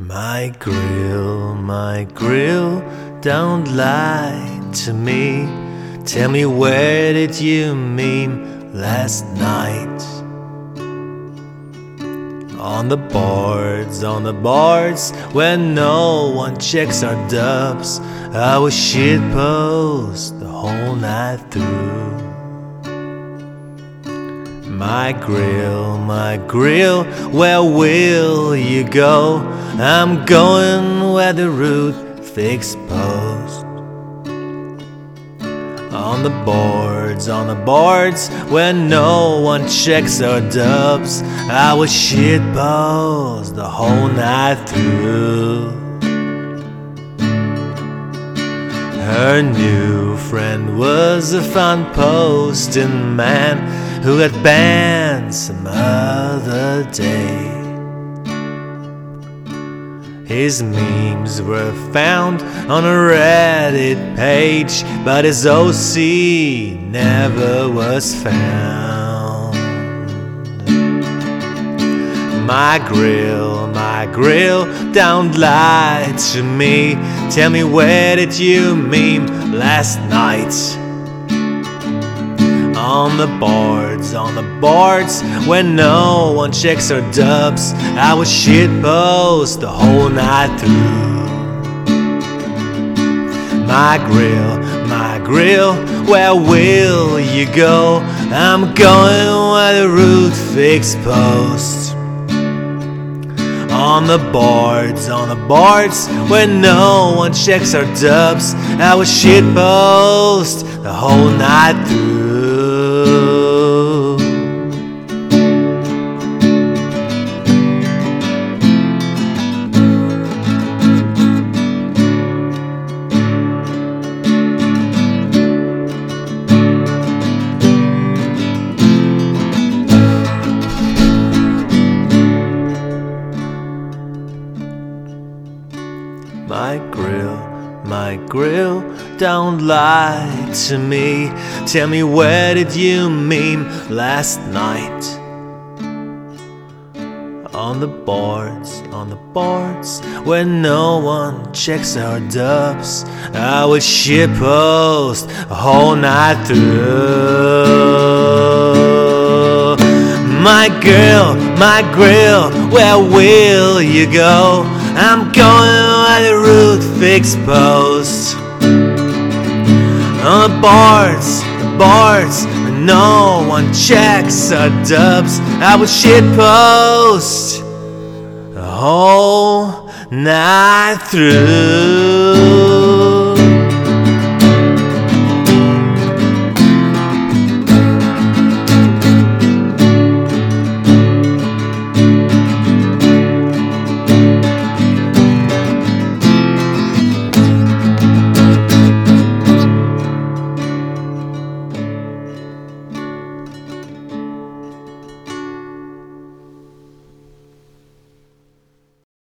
My grill, my grill, don't lie to me. Tell me where did you mean last night? On the boards, on the boards, when no one checks our dubs, I was shitpost the whole night through. My grill, my grill, where will you go? I'm going where the root fixed post. On the boards, on the boards, where no one checks or dubs, I was shitpost the whole night through. Her new friend was a fun posting man who got banned some other day. His memes were found on a Reddit page, but his OC never was found. My grill, my grill, don't lie to me. Tell me where did you meme last night? On the boards, on the boards, when no one checks our dubs, I was shitpost the whole night through. My grill, my grill, where will you go? I'm going where the root fixed post. On the boards, on the boards, where no one checks our dubs, I was shitpost the whole night through. My grill, don't lie to me. Tell me where did you meme last night? On the boards, on the boards, where no one checks our dubs, I would a whole night through. My girl, my grill, where will you go? I'm going the root fixed post. Uh, the boards, where no one checks our dubs, I would shitpost the whole night through.